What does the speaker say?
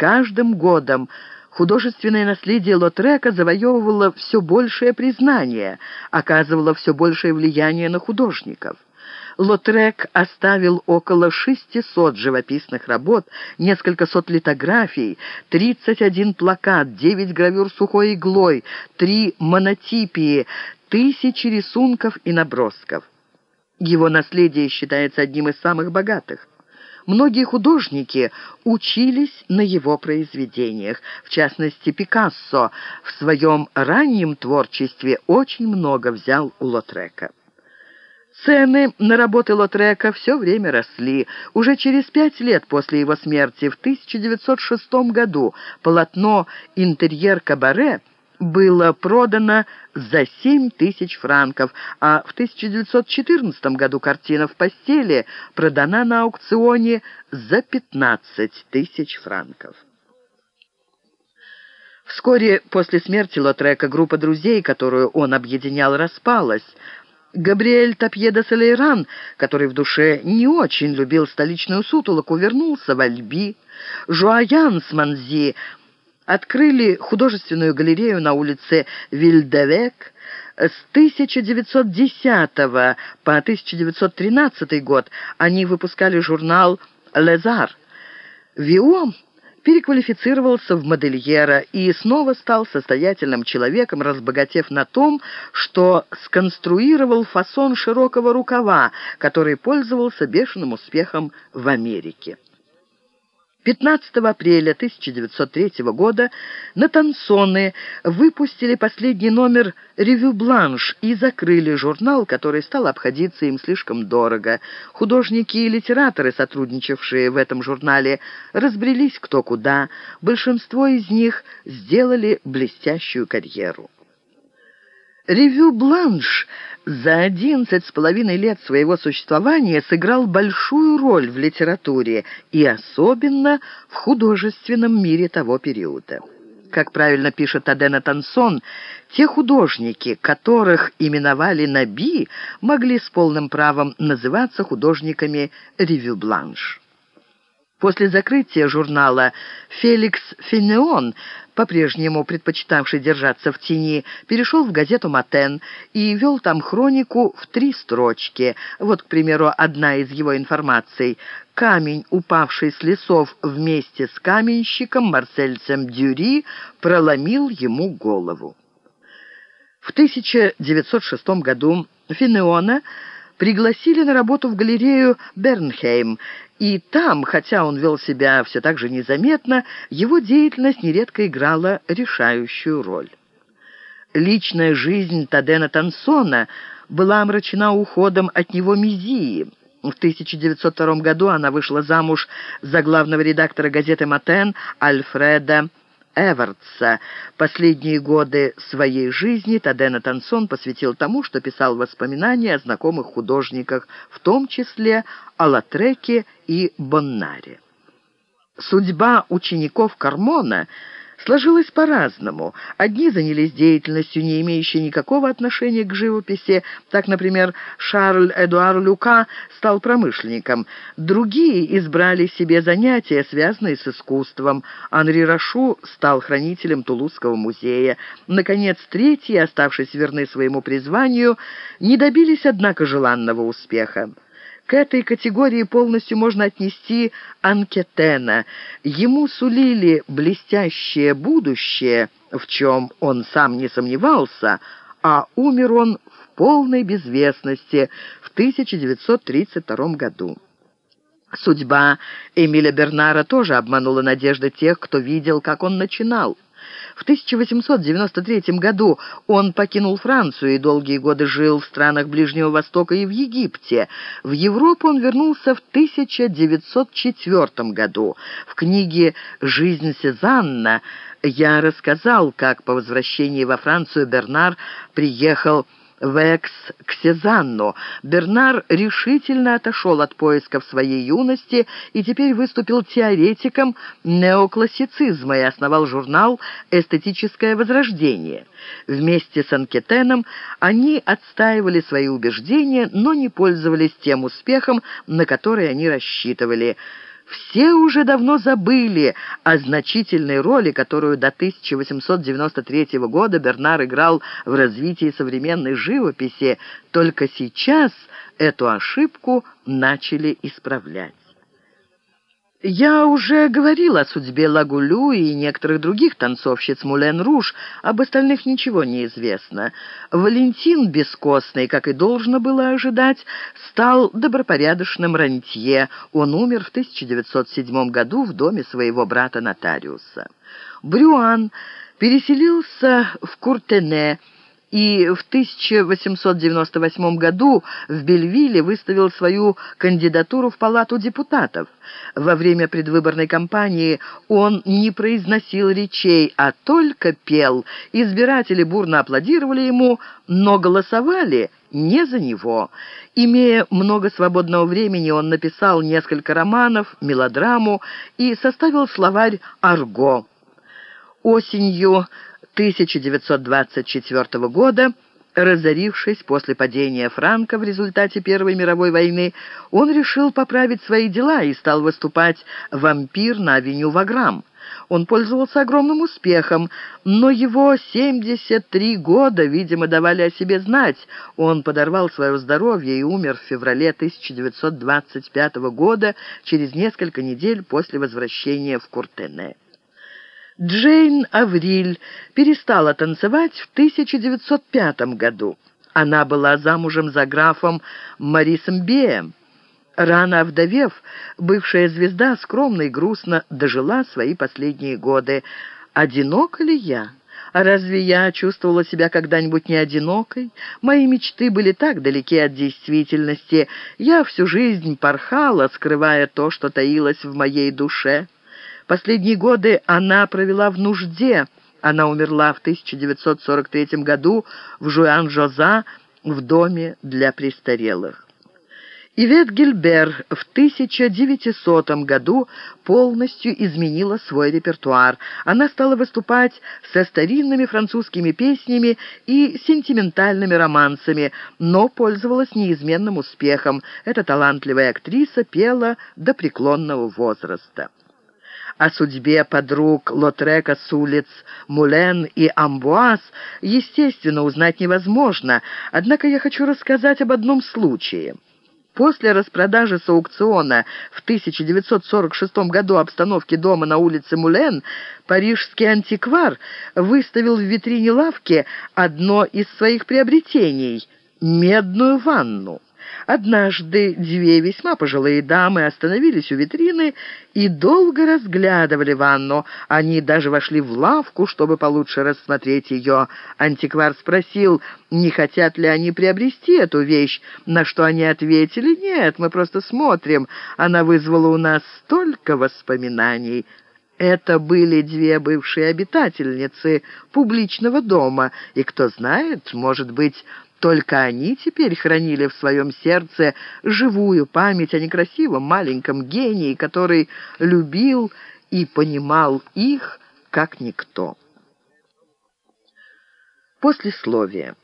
каждым годом художественное наследие Лотрека завоевывало все большее признание, оказывало все большее влияние на художников. Лотрек оставил около 600 живописных работ, несколько сот литографий, 31 плакат, 9 гравюр сухой иглой, 3 монотипии, тысячи рисунков и набросков. Его наследие считается одним из самых богатых. Многие художники учились на его произведениях. В частности, Пикассо в своем раннем творчестве очень много взял у Лотрека. Цены на работы Лотрека все время росли. Уже через пять лет после его смерти, в 1906 году, полотно «Интерьер кабаре» было продано за 7 тысяч франков, а в 1914 году картина в постели продана на аукционе за 15 тысяч франков. Вскоре после смерти Лотрека группа друзей, которую он объединял, распалась. Габриэль Тапье де Солейран, который в душе не очень любил столичную сутолоку, вернулся в Альби. Жуаян с Манзи открыли художественную галерею на улице Вильдевек. С 1910 по 1913 год они выпускали журнал «Лезар». Вио переквалифицировался в модельера и снова стал состоятельным человеком, разбогатев на том, что сконструировал фасон широкого рукава, который пользовался бешеным успехом в Америке. 15 апреля 1903 года на Тансоны выпустили последний номер «Ревю Бланш» и закрыли журнал, который стал обходиться им слишком дорого. Художники и литераторы, сотрудничавшие в этом журнале, разбрелись кто куда. Большинство из них сделали блестящую карьеру. «Ревю Бланш» за одиннадцать с половиной лет своего существования сыграл большую роль в литературе и особенно в художественном мире того периода. Как правильно пишет Адена Тансон, те художники, которых именовали Наби, могли с полным правом называться художниками «Ревю Бланш». После закрытия журнала Феликс Фенеон, по-прежнему предпочитавший держаться в тени, перешел в газету «Матен» и вел там хронику в три строчки. Вот, к примеру, одна из его информаций. Камень, упавший с лесов вместе с каменщиком Марсельцем Дюри, проломил ему голову. В 1906 году Фенеона пригласили на работу в галерею Бернхейм, и там, хотя он вел себя все так же незаметно, его деятельность нередко играла решающую роль. Личная жизнь Тадена Тансона была омрачена уходом от него Мизии. В 1902 году она вышла замуж за главного редактора газеты «Матен» Альфреда Эвертса. Последние годы своей жизни Тадена Тансон посвятил тому, что писал воспоминания о знакомых художниках, в том числе о Латреке и Боннаре. Судьба учеников Кармона – сложилось по-разному. Одни занялись деятельностью, не имеющей никакого отношения к живописи. Так, например, Шарль Эдуар Люка стал промышленником. Другие избрали себе занятия, связанные с искусством. Анри Рашу стал хранителем Тулузского музея. Наконец, третьи, оставшись верны своему призванию, не добились, однако, желанного успеха. К этой категории полностью можно отнести Анкетена. Ему сулили блестящее будущее, в чем он сам не сомневался, а умер он в полной безвестности в 1932 году. Судьба Эмиля Бернара тоже обманула надежды тех, кто видел, как он начинал. В 1893 году он покинул Францию и долгие годы жил в странах Ближнего Востока и в Египте. В Европу он вернулся в 1904 году. В книге «Жизнь Сезанна» я рассказал, как по возвращении во Францию Бернар приехал в Экс к Сезанну. Бернар решительно отошел от поисков своей юности и теперь выступил теоретиком неоклассицизма и основал журнал «Эстетическое возрождение». Вместе с Анкетеном они отстаивали свои убеждения, но не пользовались тем успехом, на который они рассчитывали – Все уже давно забыли о значительной роли, которую до 1893 года Бернар играл в развитии современной живописи. Только сейчас эту ошибку начали исправлять. Я уже говорил о судьбе Лагулю и некоторых других танцовщиц Мулен Руж, об остальных ничего не известно. Валентин Бескостный, как и должно было ожидать, стал добропорядочным рантье. Он умер в 1907 году в доме своего брата-нотариуса. Брюан переселился в Куртене, и в 1898 году в Бельвилле выставил свою кандидатуру в Палату депутатов. Во время предвыборной кампании он не произносил речей, а только пел. Избиратели бурно аплодировали ему, но голосовали не за него. Имея много свободного времени, он написал несколько романов, мелодраму и составил словарь «Арго». Осенью 1924 года, разорившись после падения Франка в результате Первой мировой войны, он решил поправить свои дела и стал выступать «Вампир» на авеню Ваграм. Он пользовался огромным успехом, но его 73 года, видимо, давали о себе знать. Он подорвал свое здоровье и умер в феврале 1925 года, через несколько недель после возвращения в Куртене. Джейн Авриль перестала танцевать в 1905 году. Она была замужем за графом Марисом Беем. Рано овдовев, бывшая звезда скромно и грустно дожила свои последние годы. «Одинока ли я?» А разве я чувствовала себя когда-нибудь не одинокой? Мои мечты были так далеки от действительности. Я всю жизнь порхала, скрывая то, что таилось в моей душе. Последние годы она провела в нужде. Она умерла в 1943 году в Жуан-Жоза в доме для престарелых. Ивет Гильбер в 1900 году полностью изменила свой репертуар. Она стала выступать со старинными французскими песнями и сентиментальными романсами, но пользовалась неизменным успехом. Эта талантливая актриса пела до преклонного возраста. О судьбе подруг Лотрека с улиц Мулен и Амбуаз, естественно, узнать невозможно, однако я хочу рассказать об одном случае. После распродажи с аукциона в 1946 году обстановки дома на улице Мулен парижский антиквар выставил в витрине лавки одно из своих приобретений – медную ванну. Однажды две весьма пожилые дамы остановились у витрины и долго разглядывали ванну. Они даже вошли в лавку, чтобы получше рассмотреть ее. Антиквар спросил, не хотят ли они приобрести эту вещь, на что они ответили, «Нет, мы просто смотрим. Она вызвала у нас столько воспоминаний». Это были две бывшие обитательницы публичного дома, и, кто знает, может быть, только они теперь хранили в своем сердце живую память о некрасивом маленьком гении, который любил и понимал их, как никто. Послесловие.